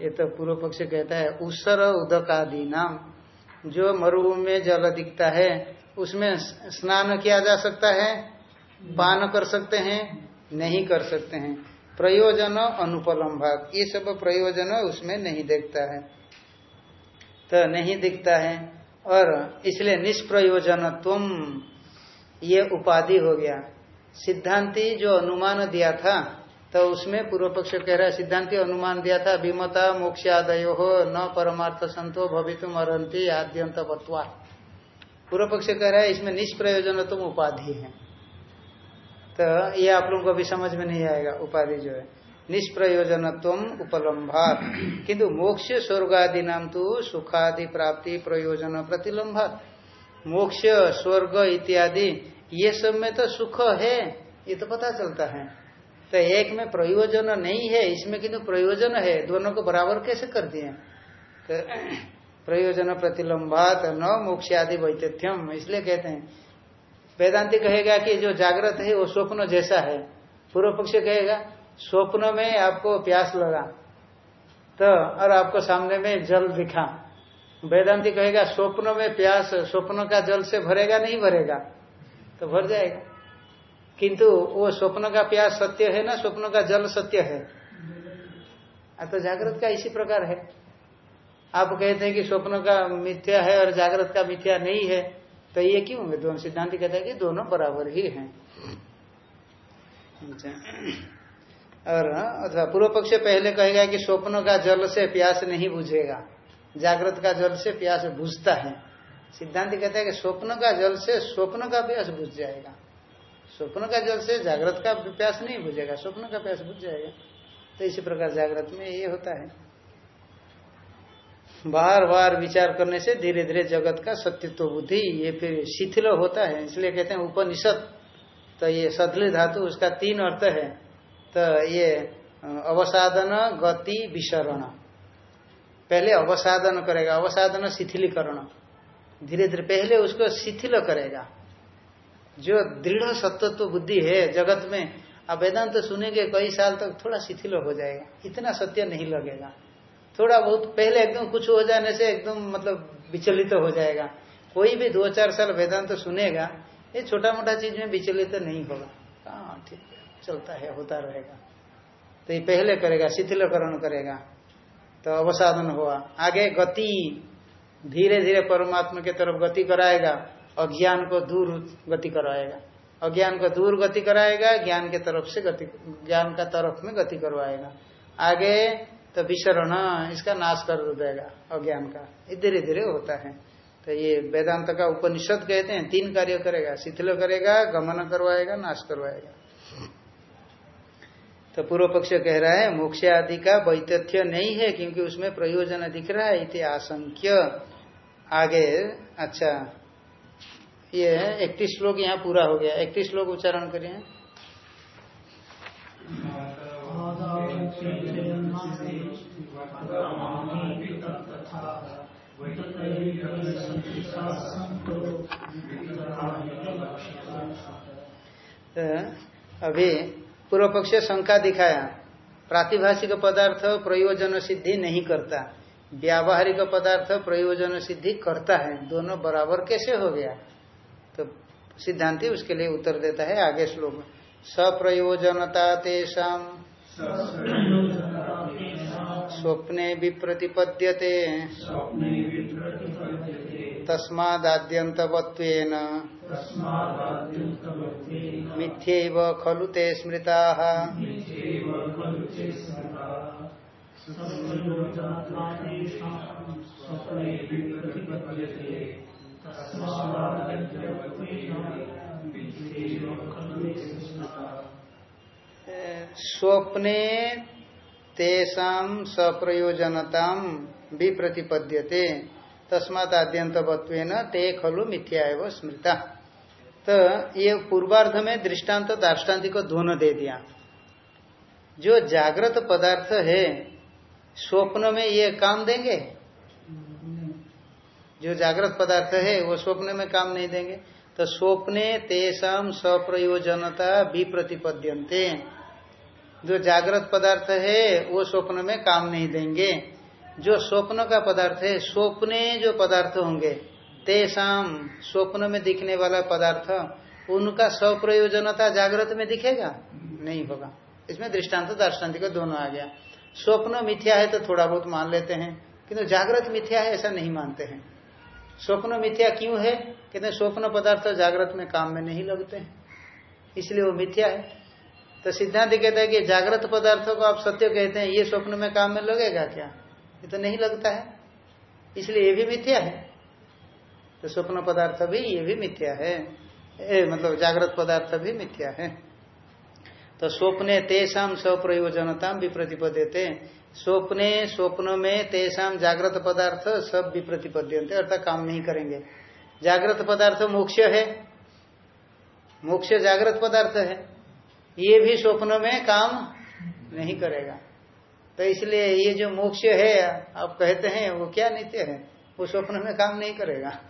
ये तो पूर्व पक्ष कहता है, उसर उदक आदि नाम। जो मरुभूमि में जल दिखता है, उसमें स्नान किया जा सकता है, पान कर सकते हैं, नहीं कर सकते हैं। प्रयोजन अनुपलम भाग ये सब प्रयोजन उसमें नहीं देखता है। तो नहीं दिखता है, और इसलिए निष्प्रयोजन तुम ये उपाधि हो गया। सिद्धांति जो अनुमान दिया था तो उसमें पूर्व पक्ष कह रहा है, सिद्धांति अनुमान दिया था, विमता मोक्षादयो हो न परमार्थ संतो भवितुम अरंती आद्यंत बत्वा पूर्व पक्ष कह रहा है, इसमें निष्प्रयोजन तुम उपाधि है। तो ये आप लोगों को अभी समझ में नहीं आएगा, उपाधि जो है। निष्प्रयोजन तुम उपलम्भात। किंतु मोक्ष स्वर्ग आदि नाम तो सुखादि प्राप्ति प्रयोजन प्रतिलम्भात। मोक्ष, स्वर्ग इत्यादि, ये सब में तो सुख है, ये तो पता चलता है। तो एक में प्रयोजन नहीं है, इसमें किंतु प्रयोजन है, दोनों को बराबर कैसे कर दिए? तो प्रयोजन प्रतिलंबात न मोक्ष आदि वैतथ्यम, इसलिए कहते हैं। वेदांति कहेगा कि जो जागृत है, वो स्वप्न जैसा है। पूर्व पक्ष कहेगा, स्वप्न में आपको प्यास लगा तो और आपको सामने में जल दिखा। वेदांति कहेगा, स्वप्न में प्यास, स्वप्न का जल से भरेगा नहीं भरेगा तो भर जाएगा। किंतु वो स्वप्न का प्यास सत्य है ना, स्वप्न का जल सत्य है। तो जागृत का इसी प्रकार है। आप कहते हैं कि स्वप्न का मिथ्या है और जागृत का मिथ्या नहीं है तो ये क्यों है दोनों सिद्धांत कहते हैं कि दोनों बराबर ही हैं। अच्छा। और, अथवा पूर्व पक्ष पहले कहेगा कि स्वप्न का जल से प्यास नहीं बुझेगा, जागृत का जल से प्यास बुझता है। सिद्धांत कहता है कि स्वप्न का जल से स्वप्न का प्यास बुझ जाएगा। स्वप्न का जल से जागृत का प्यास नहीं बुझेगा, स्वप्न का प्यास बुझ जाएगा। तो इसी प्रकार जागृत में ये होता है। बार बार विचार करने से धीरे धीरे जगत का सत्यत्व बुद्धि, ये फिर शिथिल होता है। इसलिए कहते हैं उपनिषद। तो ये सदली धातु, उसका तीन अर्थ है। तो ये अवसाधन गति, विसरण। पहले अवसाधन करेगा अवसाधन शिथिलीकरण। धीरे धीरे पहले उसको शिथिल करेगा। जो दृढ़ सत्व बुद्धि है जगत में, अब वेदांत तो सुनेंगे कई साल तक थोड़ा शिथिल हो जाएगा। इतना सत्य नहीं लगेगा। थोड़ा बहुत पहले एकदम कुछ हो जाने से एकदम मतलब विचलित तो हो जाएगा। कोई भी दो चार साल वेदांत तो सुनेगा, ये छोटा मोटा चीज़ में विचलित तो नहीं होगा। हाँ ठीक है, चलता है, होता रहेगा। तो ये पहले करेगा, शिथिलकरण करेगा। तो अवसाधन हुआ। आगे गति धीरे धीरे परमात्मा के तरफ़ गति कराएगा। अज्ञान को दूर गति कराएगा अज्ञान को दूर गति कराएगा, ज्ञान के तरफ़ से गति, ज्ञान का तरफ़ में गति करवाएगा। आगे तो विशरण इसका नाश कर देगा अज्ञान का। धीरे धीरे होता है। तो ये वेदांत का उपनिषद कहते हैं, तीन कार्य करेगा। शिथिल करेगा, गमन करवाएगा, नाश करवाएगा। तो पूर्व पक्ष कह रहा है, मोक्ष आदि का वैतथ्य नहीं है, क्योंकि उसमें प्रयोजन दिख रहा है, इति आशंक्य। आगे अच्छा ये इकतीस श्लोक यहाँ पूरा हो गया। इकतीस श्लोक उच्चारण करिए। अभी पूर्व पक्ष शंका दिखाया। प्रातिभाषिक पदार्थ प्रयोजन सिद्धि नहीं करता। व्यावहारिक पदार्थ प्रयोजन सिद्धि करता है। दोनों बराबर कैसे हो गया? तो सिद्धांति उसके लिए उत्तर देता है आगे श्लोक सप्रयोजनता तेषाम। स्वप्ने विप्रतिपद्यते। तस्माद्यंतवत्वेन मिथ्यैव खलु ते स्मृता। तेषाम सप्रयोजनता भी प्रतिपद्यते तस्मात आद्यंतवत्व ते खलु मिथ्या एवं स्मृता। तो ये पूर्वार्ध में दृष्टांत तो दार्ष्टान्तिक दोनों दे दिया। जो जागृत पदार्थ है, स्वप्न में ये काम देंगे? जो जागृत पदार्थ है, वो स्वप्न में काम नहीं देंगे। तो स्वप्ने तेषाम सप्रयोजनता विप्रतिपद्यंते जो जागृत पदार्थ है, वो स्वप्न में काम नहीं देंगे। जो स्वप्न का पदार्थ है, स्वप्ने जो पदार्थ होंगे तेसाम स्वप्न में दिखने वाला पदार्थ, उनका स्वप्रयोजनता जागृत में दिखेगा? नहीं होगा। इसमें दृष्टांत दार्ष्टान्त का दोनों आ गया। स्वप्न मिथ्या है तो थोड़ा बहुत मान लेते हैं, किंतु जागृत मिथ्या है ऐसा नहीं मानते हैं। स्वप्न मिथ्या क्यों है? कहते हैं स्वप्न पदार्थ जागृत में काम में नहीं लगते इसलिए वो मिथ्या है। तो सिद्धांत कहता है कि जागृत पदार्थों को आप सत्य कहते हैं ये स्वप्न में काम में लगेगा क्या? ये तो नहीं लगता है। इसलिए ये भी मिथ्या है। तो स्वप्न पदार्थ भी ये भी मिथ्या है। ए, मतलब जागृत पदार्थ भी मिथ्या है। तो स्वप्ने तेषाम स्वप्रयोजनता विप्रतिपद्यते स्वप्ने स्वप्नों में तेषाम जागृत पदार्थ सब विप्रतिपद्यंते अर्थात काम नहीं करेंगे। जागृत पदार्थ मोक्ष है। मोक्ष जागृत पदार्थ है। ये भी स्वप्नों में काम नहीं करेगा। तो इसलिए ये जो मोक्ष है, आप कहते हैं, वो क्या नित्य है? वो स्वप्न में काम नहीं करेगा।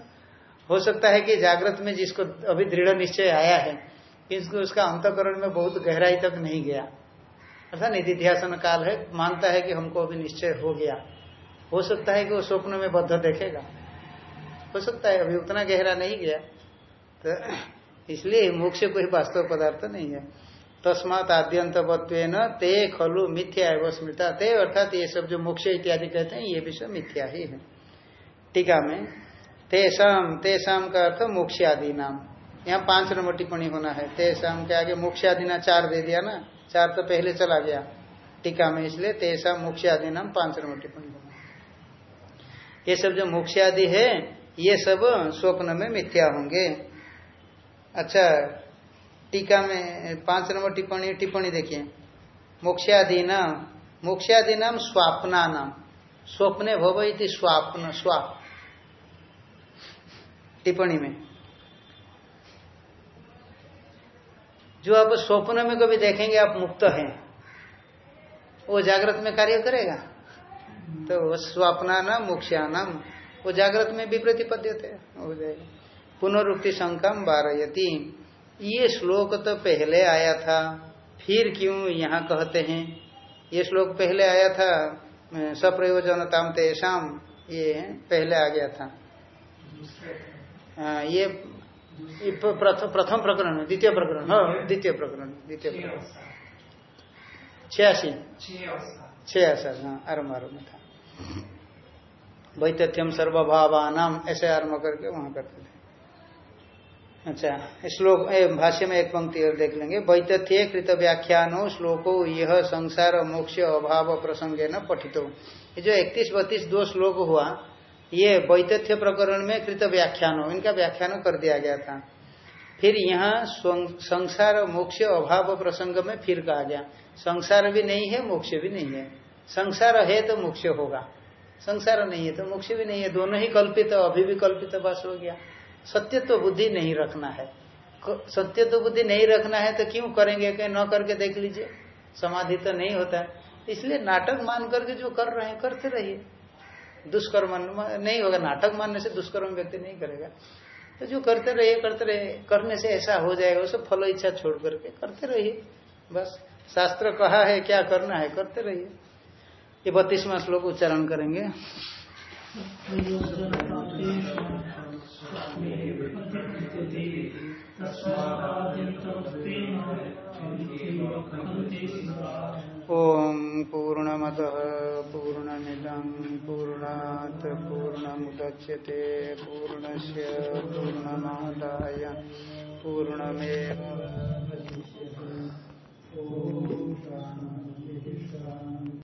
हो सकता है कि जागृत में जिसको अभी दृढ़ निश्चय आया है, इसको उसका अंतकरण में बहुत गहराई तक नहीं गया। अर्थात निधिध्यासन काल है, मानता है कि हमको अभी निश्चय हो गया। हो सकता है कि वो स्वप्न में बद्ध देखेगा। हो सकता है, अभी उतना गहरा नहीं गया। तो इसलिए मोक्ष कोई वास्तव पदार्थ नहीं है। तस्मात आद्यंतवत्व ते खलु मिथ्या एवं स्मृता। ते अर्थात ये सब जो मोक्ष इत्यादि कहते हैं, ये भी सब मिथ्या ही है। टीका में तेषाम तेषाम का अर्थ मोक्ष आदि नाम यहाँ पाँच नंबर टिप्पणी होना है। तेषाम के आगे मोक्ष आदि ना चार दे दिया ना? चार तो पहले चला गया। टीका में इसलिए तेसा मोक्ष आदि नाम पाँच नंबर टिप्पणी ये सब जो मोक्ष आदि है, ये सब स्वप्न में मिथ्या होंगे। अच्छा टीका में पाँच नंबर टिप्पणी टिप्पणी देखिए। मोक्षादि नाम मोक्षादि नाम स्वापना नाम स्वप्ने भव इति स्वाप्न, स्वाप। टिप्पणी में। जो आप स्वप्न में कभी देखेंगे आप मुक्त हैं वो जागृत में कार्य करेगा। तो स्वप्ना नाम मोक्षा वो जागृत में विप्रति पद्यते हो जाएगा। पुनरुक्ति शंका बारयती ये श्लोक तो पहले आया था फिर क्यों यहाँ कहते हैं? ये श्लोक पहले आया था सप्रयोजनताम तेषाम ये पहले आ गया था। आ, ये प्रथम प्रकरण द्वितीय प्रकरण हाँ। द्वितीय प्रकरण द्वितीय प्रकरण। छियासी। हाँ आरंभ आरंभ था। वैतथ्यम सर्वभावानाम ऐसे आरंभ करके वहाँ करते थे। अच्छा श्लोक भाष्य में एक पंक्ति और देख लेंगे। वैतथ्य कृत व्याख्यानो श्लोको यह संसार मोक्ष अभाव प्रसंगे न पठितो। ये जो इकतीस बत्तीस दो श्लोक हुआ ये वैतथ्य प्रकरण में कृत व्याख्यानो, इनका व्याख्यान कर दिया गया था। फिर यहाँ संसार मोक्ष अभाव प्रसंग में फिर कहा गया। संसार भी नहीं है, मोक्ष भी नहीं है। संसार है तो मोक्ष होगा। संसार नहीं है तो मोक्ष भी नहीं है। दोनों ही कल्पित अभी भी कल्पित बस हो गया। सत्य तो बुद्धि नहीं रखना है। सत्य तो बुद्धि नहीं रखना है तो क्यों करेंगे? कहीं न करके देख लीजिए। समाधि तो नहीं होता। है इसलिए नाटक मान करके जो कर रहे हैं, करते रहिए। दुष्कर्म नहीं होगा नाटक मानने से दुष्कर्म व्यक्ति नहीं करेगा। तो जो करते रहिए, करते रहे करने से ऐसा हो जाएगा, उसे फलो इच्छा छोड़ करके करते रहिए। बस, शास्त्र कहा है, क्या करना है, करते रहिए। ये बत्तीसवा श्लोक उच्चारण करेंगे। ओम पूर्णमद पूर्णमिदं पूर्णात् पूर्णमुदच्यते पूर्णस्य पूर्णमादाय पूर्णमेव